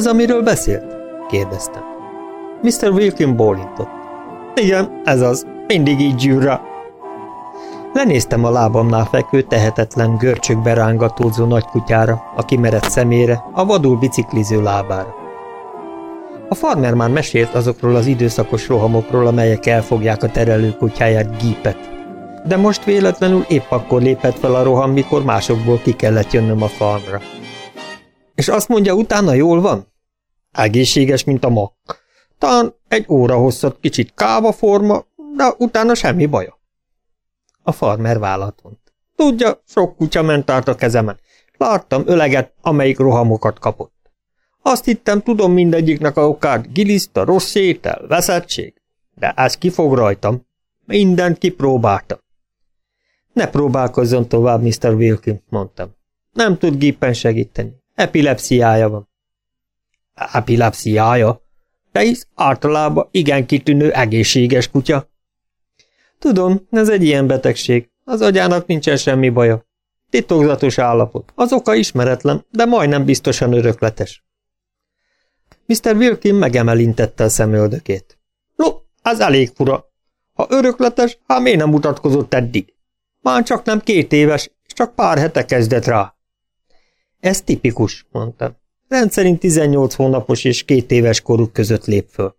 Az, amiről beszélt? kérdeztem. Mr. Wilkin bólintott. Igen, ez az. Mindig így gyűr rá. Lenéztem a lábamnál fekvő, tehetetlen, görcsökbe rángatózó nagykutyára, a kimerett szemére, a vadul bicikliző lábára. A farmer már mesélt azokról az időszakos rohamokról, amelyek elfogják a terelő kutyáját, gípet. De most véletlenül épp akkor lépett fel a roham, mikor másokból ki kellett jönnöm a farmra. És azt mondja, utána jól van? Egészséges, mint a mak. Talán egy óra hosszat kicsit kávaforma, de utána semmi baja. A farmer vállat. Tudja, sok kutya ment át a kezemen. Láttam öleget, amelyik rohamokat kapott. Azt hittem, tudom mindegyiknek a okát, giliszta, rossz étel, veszettség. De ez kifog rajtam. Mindent kipróbáltam. Ne próbálkozzon tovább, Mr. Wilkin, mondtam. Nem tud gépen segíteni. Epilepsziája van. Epilepsziája? De is általában igen kitűnő egészséges kutya. Tudom, ez egy ilyen betegség. Az agyának nincsen semmi baja. Titokzatos állapot. Az oka ismeretlen, de majdnem biztosan örökletes. Mr. Wilkin megemelintette a szemöldökét. No, az elég fura. Ha örökletes, hát miért nem mutatkozott eddig? Már csak nem két éves, csak pár hete kezdett rá. Ez tipikus, mondtam. Rendszerint 18 hónapos és két éves koruk között lép föl.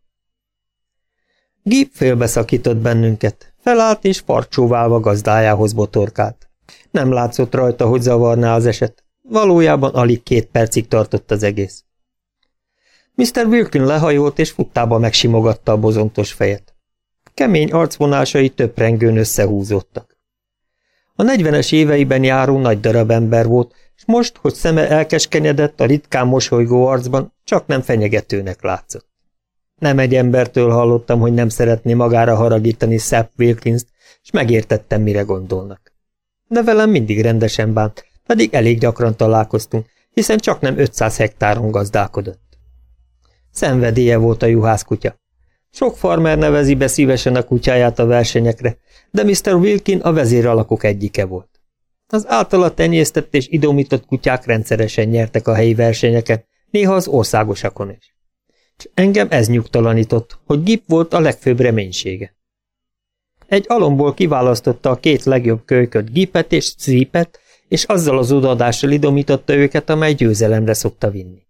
Gip félbeszakított bennünket, felállt és farcsóválva gazdájához botorkált. Nem látszott rajta, hogy zavarná az eset. Valójában alig két percig tartott az egész. Mr. Wilkin lehajolt és futtába megsimogatta a bozontos fejet. Kemény arcvonásai töprengőn összehúzódtak. A negyvenes éveiben járó nagy darab ember volt, és most, hogy szeme elkeskenyedett a ritkán mosolygó arcban, csak nem fenyegetőnek látszott. Nem egy embertől hallottam, hogy nem szeretné magára haragítani Sepp Wilkins-t, és megértettem, mire gondolnak. De velem mindig rendesen bánt, pedig elég gyakran találkoztunk, hiszen csak nem 500 hektáron gazdálkodott. Szenvedélye volt a juhászkutya. Sok farmer nevezi be szívesen a kutyáját a versenyekre, de Mr. Wilkin a vezéralakok egyike volt. Az általa tenyésztett és idomított kutyák rendszeresen nyertek a helyi versenyeken, néha az országosakon is. És engem ez nyugtalanított, hogy Gip volt a legfőbb reménysége. Egy alomból kiválasztotta a két legjobb kölyköt, Gipet és Szípet, és azzal az odaadással idomította őket, amely győzelemre szokta vinni.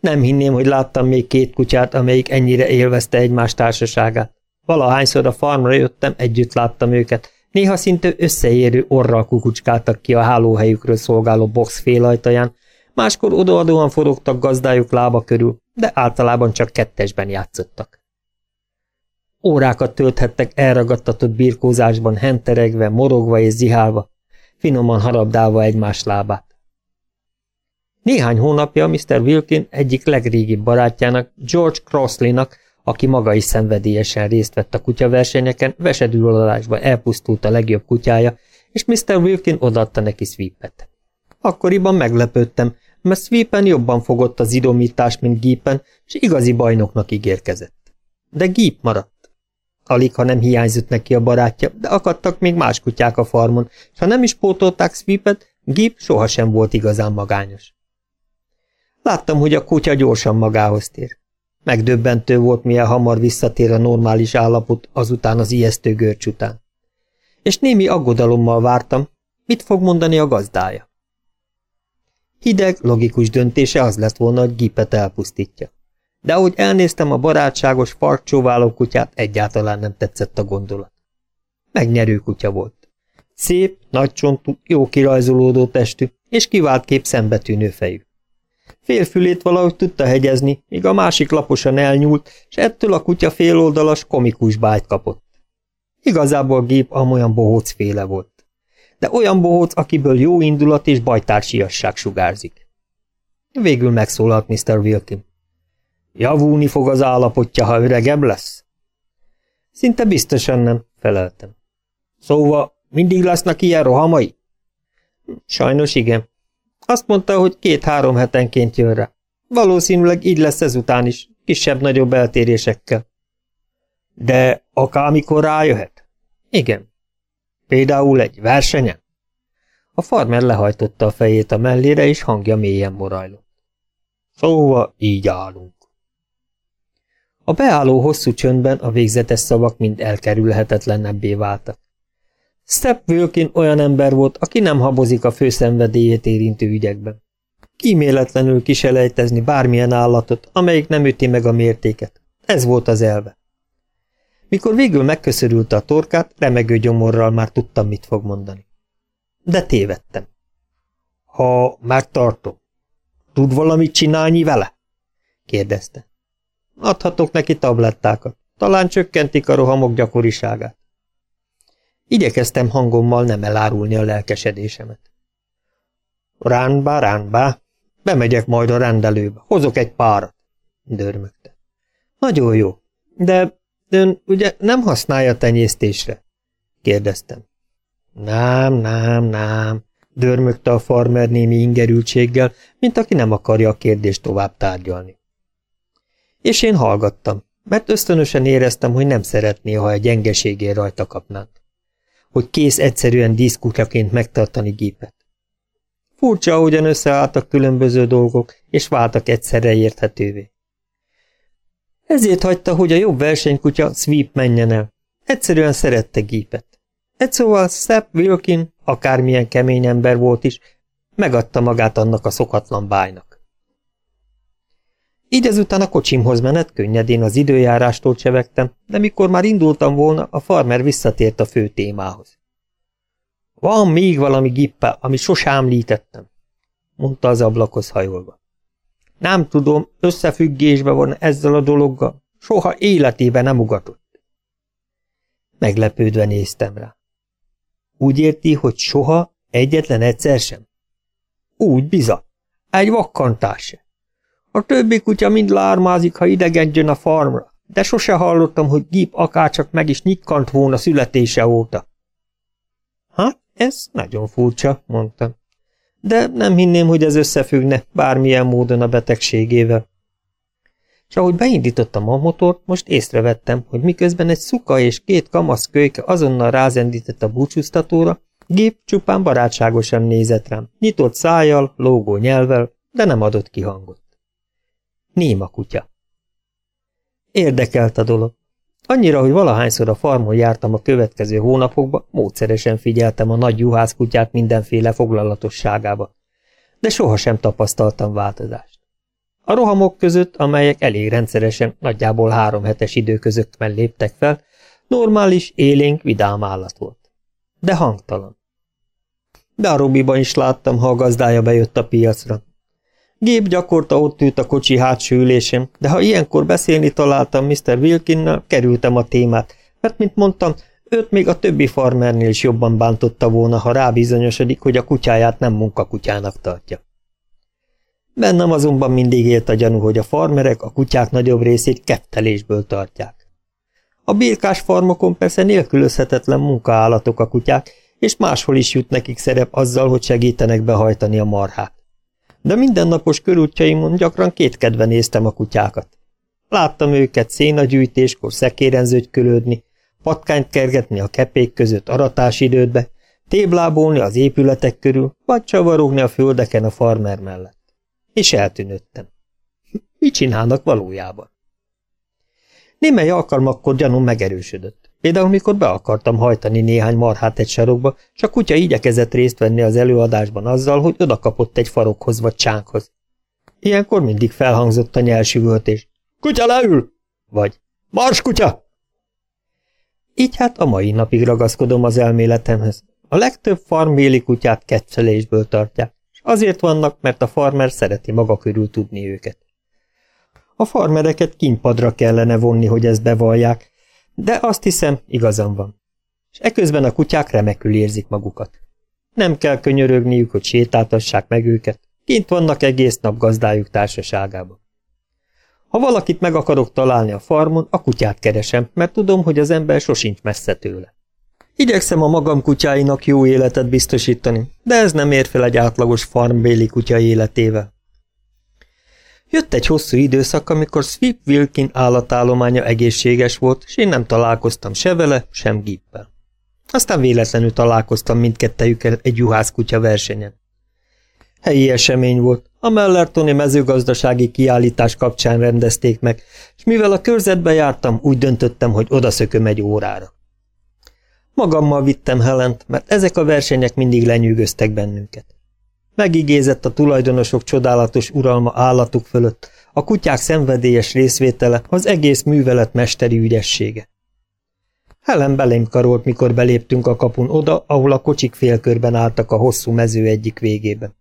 Nem hinném, hogy láttam még két kutyát, amelyik ennyire élvezte egymás társaságát. Valahányszor a farmra jöttem, együtt láttam őket, néha szinte összeérő orral kukucskáltak ki a hálóhelyükről szolgáló box félajtaján, máskor odaadóan forogtak gazdájuk lába körül, de általában csak kettesben játszottak. Órákat tölthettek elragadtatott birkózásban, henteregve, morogva és zihálva, finoman harabdálva egymás lábát. Néhány hónapja Mr. Wilkin egyik legrégibb barátjának, George Crossley-nak, aki maga is szenvedélyesen részt vett a kutyaversenyeken, vesedülalásba elpusztult a legjobb kutyája, és Mr. Wilkin odaadta neki Sweepet. Akkoriban meglepődtem, mert Sweepen jobban fogott az idomítás, mint Geepen, és igazi bajnoknak ígérkezett. De Geep maradt. Alig, ha nem hiányzott neki a barátja, de akadtak még más kutyák a farmon, és ha nem is pótolták Sweepet, Geep sohasem volt igazán magányos. Láttam, hogy a kutya gyorsan magához tér. Megdöbbentő volt, milyen hamar visszatér a normális állapot azután az ijesztő görcs után. És némi aggodalommal vártam, mit fog mondani a gazdája. Hideg, logikus döntése az lett volna, hogy gipet elpusztítja. De ahogy elnéztem a barátságos farkcsóváló kutyát, egyáltalán nem tetszett a gondolat. Megnyerő kutya volt. Szép, nagycsontú, jó kirajzolódó testű, és kivált kép szembetűnő fejű. Félfülét valahogy tudta hegyezni, míg a másik laposan elnyúlt, és ettől a kutya féloldalas, komikus bájt kapott. Igazából gép amolyan bohóc féle volt. De olyan bohóc, akiből jó indulat és bajtársiasság sugárzik. Végül megszólalt Mr. Wilkin. Javulni fog az állapotja, ha öregebb lesz? Szinte biztosan nem, feleltem. Szóval mindig lesznek ilyen rohamai? Sajnos igen. Azt mondta, hogy két-három hetenként jön rá. Valószínűleg így lesz ezután is, kisebb-nagyobb eltérésekkel. De akármikor rájöhet? Igen. Például egy versenyen? A farmer lehajtotta a fejét a mellére, és hangja mélyen morajlott. Szóval így állunk. A beálló hosszú csöndben a végzetes szavak mind elkerülhetetlenebbé váltak. Step Wilkin olyan ember volt, aki nem habozik a főszenvedélyét érintő ügyekben. Kíméletlenül kiselejtezni bármilyen állatot, amelyik nem üti meg a mértéket. Ez volt az elve. Mikor végül megköszörülte a torkát, remegő gyomorral már tudtam, mit fog mondani. De tévedtem. Ha megtartom, tud valamit csinálni vele? kérdezte. Adhatok neki tablettákat. Talán csökkentik a rohamok gyakoriságát. Igyekeztem hangommal nem elárulni a lelkesedésemet. Ránbá, ránbá, bemegyek majd a rendelőbe, hozok egy párat, dörmögte. Nagyon jó, de ön ugye nem használja tenyésztésre? kérdeztem. Nem, nem, nem, dörmögte a farmer némi ingerültséggel, mint aki nem akarja a kérdést tovább tárgyalni. És én hallgattam, mert ösztönösen éreztem, hogy nem szeretné, ha egy gyengeségén rajta kapnánk. Hogy kész egyszerűen diszkutyaként megtartani gépet. Furcsa, ahogyan összeálltak különböző dolgok, és váltak egyszerre érthetővé. Ezért hagyta, hogy a jobb versenykutya Sweep menjen el. Egyszerűen szerette gépet. Egy szóval Sepp Wilkin, akármilyen kemény ember volt is, megadta magát annak a szokatlan bájnak. Így ezután a kocsimhoz menet könnyedén az időjárástól csevegtem, de mikor már indultam volna, a farmer visszatért a fő témához. Van még valami gippe, amit sosem említettem, mondta az ablakhoz hajolva. Nem tudom, összefüggésbe van ezzel a dologgal, soha életében nem ugatott. Meglepődve néztem rá. Úgy érti, hogy soha, egyetlen egyszer sem? Úgy biza. Egy vakkantás se. A többi kutya mind lármázik, ha idegen jön a farmra, de sose hallottam, hogy Gip akárcsak meg is nyikkant volna születése óta. Hát, ez nagyon furcsa, mondtam. De nem hinném, hogy ez összefüggne bármilyen módon a betegségével. És ahogy beindítottam a motort, most észrevettem, hogy miközben egy szuka és két kamasz kölyke azonnal rázendített a búcsúztatóra, gép csupán barátságosan nézett rám, nyitott szájjal, lógó nyelvel, de nem adott ki hangot. Néma kutya. Érdekelt a dolog. Annyira, hogy valahányszor a farmon jártam a következő hónapokban, módszeresen figyeltem a nagy juhászkutyát mindenféle foglalatosságába. De sohasem tapasztaltam változást. A rohamok között, amelyek elég rendszeresen, nagyjából három hetes időközökben léptek fel, normális, élénk, vidám állat volt. De hangtalan. De a Robiban is láttam, ha a gazdája bejött a piacra. Gép gyakorta ott ült a kocsi hátsó ülésén, de ha ilyenkor beszélni találtam Mr. Wilkinnal, kerültem a témát, mert, mint mondtam, őt még a többi farmernél is jobban bántotta volna, ha rábizonyosodik, hogy a kutyáját nem munkakutyának tartja. Bennem azonban mindig élt a gyanú, hogy a farmerek a kutyák nagyobb részét kettelésből tartják. A birkás farmokon persze nélkülözhetetlen munkaállatok a kutyák, és máshol is jut nekik szerep azzal, hogy segítenek behajtani a marhát de mindennapos körútjaimon gyakran kétkedve néztem a kutyákat. Láttam őket szénagyűjtéskor szekéren zögykölődni, patkányt kergetni a kepék között aratás téblábolni az épületek körül, vagy csavarogni a földeken a farmer mellett. És eltűnöttem. Mit csinálnak valójában? Némely alkalmakkor gyanúm megerősödött. Például, mikor be akartam hajtani néhány marhát egy sarokba, a kutya igyekezett részt venni az előadásban azzal, hogy odakapott egy farokhoz vagy csánkhoz. Ilyenkor mindig felhangzott a nyelsüvöltés. Kutya leül! Vagy Mars kutya! Így hát a mai napig ragaszkodom az elméletemhez. A legtöbb farmbéli kutyát kettelésből tartják, és azért vannak, mert a farmer szereti maga körül tudni őket. A farmereket kínpadra kellene vonni, hogy ezt bevallják, de azt hiszem, igazam van. És eközben a kutyák remekül érzik magukat. Nem kell könyörögniük, hogy sétáltassák meg őket, kint vannak egész nap gazdájuk társaságában. Ha valakit meg akarok találni a farmon, a kutyát keresem, mert tudom, hogy az ember sosincs messze tőle. Igyekszem a magam kutyáinak jó életet biztosítani, de ez nem ér fel egy átlagos farmbéli kutya életével. Jött egy hosszú időszak, amikor Sweep Wilkin állatállománya egészséges volt, és én nem találkoztam se vele, sem Gippel. Aztán véletlenül találkoztam mindkettejükkel egy juhászkutya versenyen. Helyi esemény volt, A Mellertoni mezőgazdasági kiállítás kapcsán rendezték meg, és mivel a körzetbe jártam, úgy döntöttem, hogy odaszököm egy órára. Magammal vittem Helent, mert ezek a versenyek mindig lenyűgöztek bennünket. Megigézett a tulajdonosok csodálatos uralma állatuk fölött, a kutyák szenvedélyes részvétele, az egész művelet mesteri ügyessége. Helen belém karolt, mikor beléptünk a kapun oda, ahol a kocsik félkörben álltak a hosszú mező egyik végében.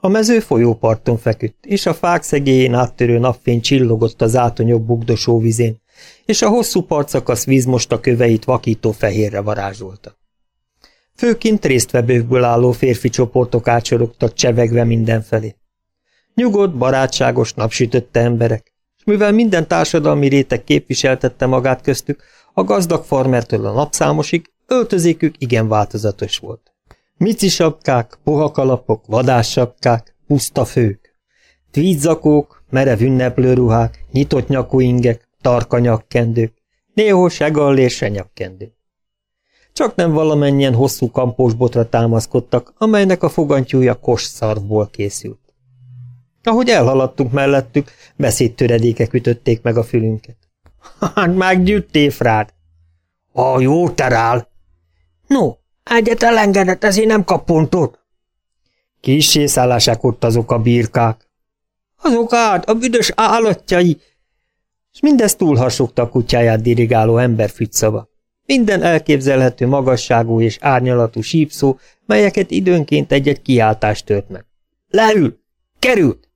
A mező folyóparton feküdt, és a fák szegélyén áttörő napfény csillogott az átonyok bugdosó vizén, és a hosszú partszakasz víz most a köveit vakító fehérre varázsolta. Főként résztvevőkből álló férfi csoportok átsorogtak csevegve mindenfelé. Nyugodt, barátságos, napsütötte emberek, és mivel minden társadalmi réteg képviseltette magát köztük, a gazdag farmertől a napszámosig öltözékük igen változatos volt. Mici sapkák, pohakalapok, vadássapkák, puszta fők. Tweedzakók, merev ünneplőruhák, nyitott nyakú ingek, tarka nyakkendők, néhol segallér se nyakkendő. Csak nem valamennyien hosszú kampós botra támaszkodtak, amelynek a fogantyúja kos szarvból készült. Ahogy elhaladtunk mellettük, beszédtöredékek ütötték meg a fülünket. Hát meggyűjtél, frád! A jó terál! No, egyet elengedett, ezért nem kap pontot. Kissé ott azok a birkák. Azok át, a büdös állatjai! És mindezt túlhasogta a kutyáját dirigáló ember fügyszava. Minden elképzelhető magasságú és árnyalatú sípszó, melyeket időnként egy-egy kiáltást tört meg. Leül! Került!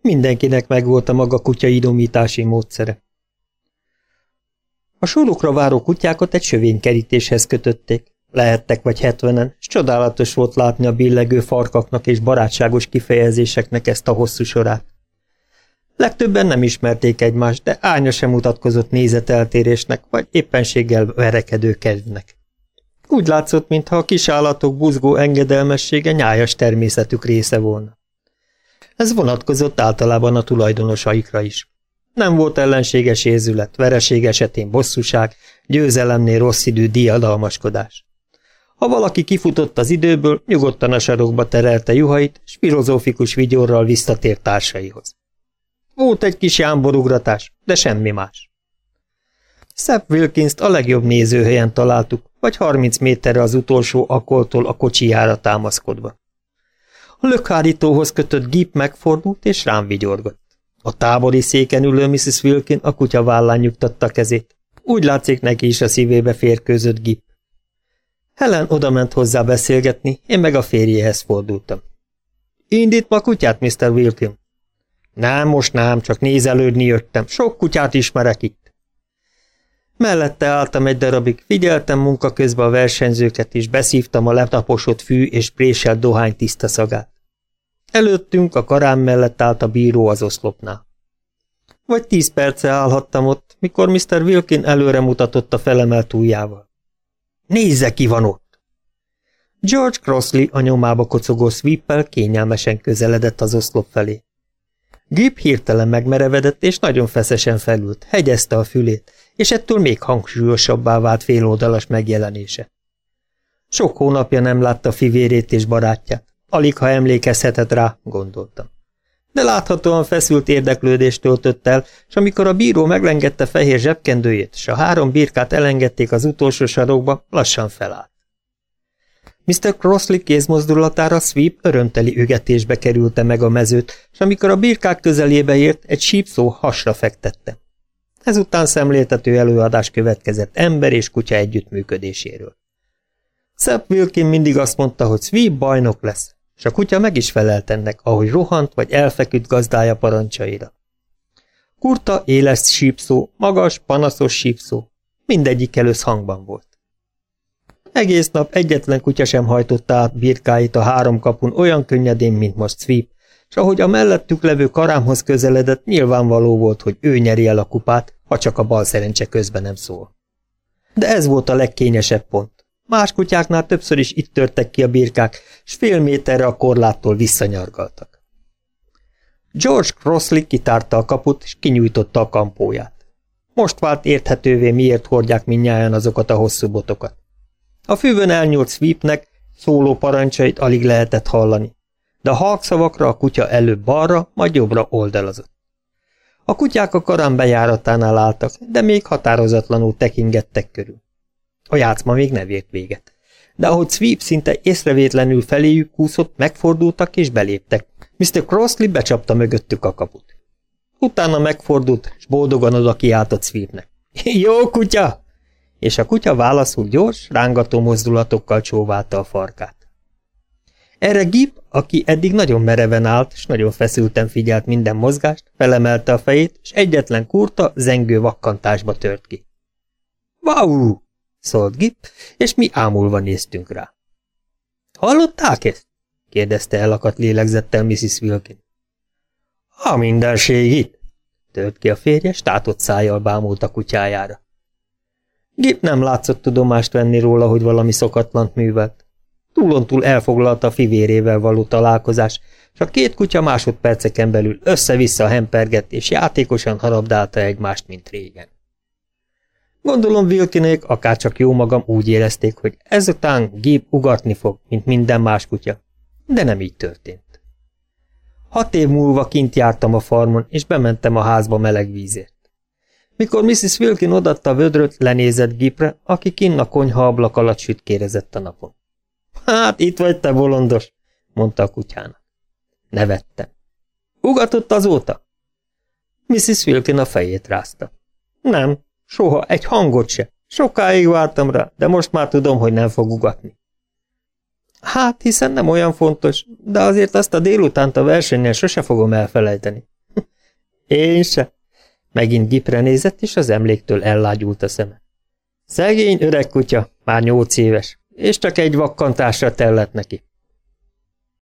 Mindenkinek megvolt a maga kutya idomítási módszere. A sorokra váró kutyákat egy sövénykerítéshez kötötték. Lehettek vagy hetvenen, és csodálatos volt látni a billegő farkaknak és barátságos kifejezéseknek ezt a hosszú sorát. Legtöbben nem ismerték egymást, de ánya sem mutatkozott nézeteltérésnek, vagy éppenséggel verekedő kedvnek. Úgy látszott, mintha a kisállatok buzgó engedelmessége nyájas természetük része volna. Ez vonatkozott általában a tulajdonosaikra is. Nem volt ellenséges érzület, vereség esetén bosszúság, győzelemnél rossz idő diadalmaskodás. Ha valaki kifutott az időből, nyugodtan a sarokba terelte juhait, s filozófikus vigyorral visszatért társaihoz. Volt egy kis jámborugratás, de semmi más. Sepp wilkins a legjobb nézőhelyen találtuk, vagy 30 méterre az utolsó akoltól a kocsijára támaszkodva. A lökhárítóhoz kötött gép megfordult, és rám vigyorgott. A tábori széken ülő Mrs. Wilkin a kutya vállán nyugtatta kezét. Úgy látszik neki is a szívébe férkőzött gip. Helen odament hozzá beszélgetni, én meg a férjéhez fordultam. Indít ma kutyát, Mr. Wilkin? Nem, most nem, csak nézelődni jöttem. Sok kutyát ismerek itt. Mellette álltam egy darabig, figyeltem munka közben a versenyzőket, és beszívtam a letaposott fű és préselt dohány tiszta szagát. Előttünk a karám mellett állt a bíró az oszlopnál. Vagy tíz perce állhattam ott, mikor Mr. Wilkin előre mutatott a felemelt ujjával. Nézze, ki van ott! George Crossley a nyomába kocogó sweeppel kényelmesen közeledett az oszlop felé. Gip hirtelen megmerevedett, és nagyon feszesen felült, hegyezte a fülét, és ettől még hangsúlyosabbá vált féloldalas megjelenése. Sok hónapja nem látta fivérét és barátját, alig ha emlékezhetett rá, gondoltam. De láthatóan feszült érdeklődést töltött el, és amikor a bíró meglengette fehér zsebkendőjét, és a három birkát elengedték az utolsó sarokba, lassan felállt. Mr. Crossley kézmozdulatára Sweep örömteli ügetésbe kerülte meg a mezőt, és amikor a birkák közelébe ért, egy sípszó hasra fektette. Ezután szemléltető előadás következett ember és kutya együttműködéséről. Sepp Wilkin mindig azt mondta, hogy Sweep bajnok lesz, és a kutya meg is felelt ennek, ahogy rohant vagy elfeküdt gazdája parancsaira. Kurta, éles sípszó, magas, panaszos sípszó, mindegyik hangban volt. Egész nap egyetlen kutya sem hajtotta át birkáit a három kapun olyan könnyedén, mint most Sweep, és ahogy a mellettük levő karámhoz közeledett, nyilvánvaló volt, hogy ő nyeri el a kupát, ha csak a bal szerencse közben nem szól. De ez volt a legkényesebb pont. Más kutyáknál többször is itt törtek ki a birkák, és fél méterre a korláttól visszanyargaltak. George Crossley kitárta a kaput, és kinyújtotta a kampóját. Most vált érthetővé, miért hordják minnyáján azokat a hosszú botokat. A fűvön elnyúlt sweepnek szóló parancsait alig lehetett hallani, de a halkszavakra a kutya előbb balra, majd jobbra oldalazott. A kutyák a karán bejáratánál álltak, de még határozatlanul tekingettek körül. A játszma még nem ért véget. De ahogy Sweep szinte észrevétlenül feléjük kúszott, megfordultak és beléptek. Mr. Crossley becsapta mögöttük a kaput. Utána megfordult, és boldogan oda kiáltott Sweepnek. Jó kutya! És a kutya válaszul gyors, rángató mozdulatokkal csóválta a farkát. Erre Gip, aki eddig nagyon mereven állt, és nagyon feszülten figyelt minden mozgást, felemelte a fejét, és egyetlen kurta, zengő vakkantásba tört ki. Wow! szólt Gip, és mi ámulva néztünk rá. Hallották ezt? kérdezte elakadt lélegzettel Mrs. Wilkin. A mindenség itt, tört ki a férje, státott szájjal bámult a kutyájára. Gip nem látszott tudomást venni róla, hogy valami szokatlant művelt. Túlontúl elfoglalta a fivérével való találkozás, és a két kutya másodperceken belül össze-vissza hempergett, és játékosan harabdálta egymást, mint régen. Gondolom Wilkinék, akárcsak jó magam úgy érezték, hogy ezután gép ugatni fog, mint minden más kutya. De nem így történt. Hat év múlva kint jártam a farmon, és bementem a házba meleg vízért. Mikor Mrs. Wilkin odatta a vödröt, lenézett Gipre, aki kinn a konyha ablak alatt sütkérezett a napon. Hát, itt vagy te bolondos, mondta a kutyának. Nevettem. Ugatott azóta? Mrs. Wilkin a fejét rázta. Nem, soha, egy hangot se. Sokáig vártam rá, de most már tudom, hogy nem fog ugatni. Hát, hiszen nem olyan fontos, de azért azt a délutánt a versenyen sose fogom elfelejteni. Én se. Megint Gipre nézett, és az emléktől ellágyult a szeme. Szegény öreg kutya, már nyolc éves és csak egy vakkantásra tellett neki.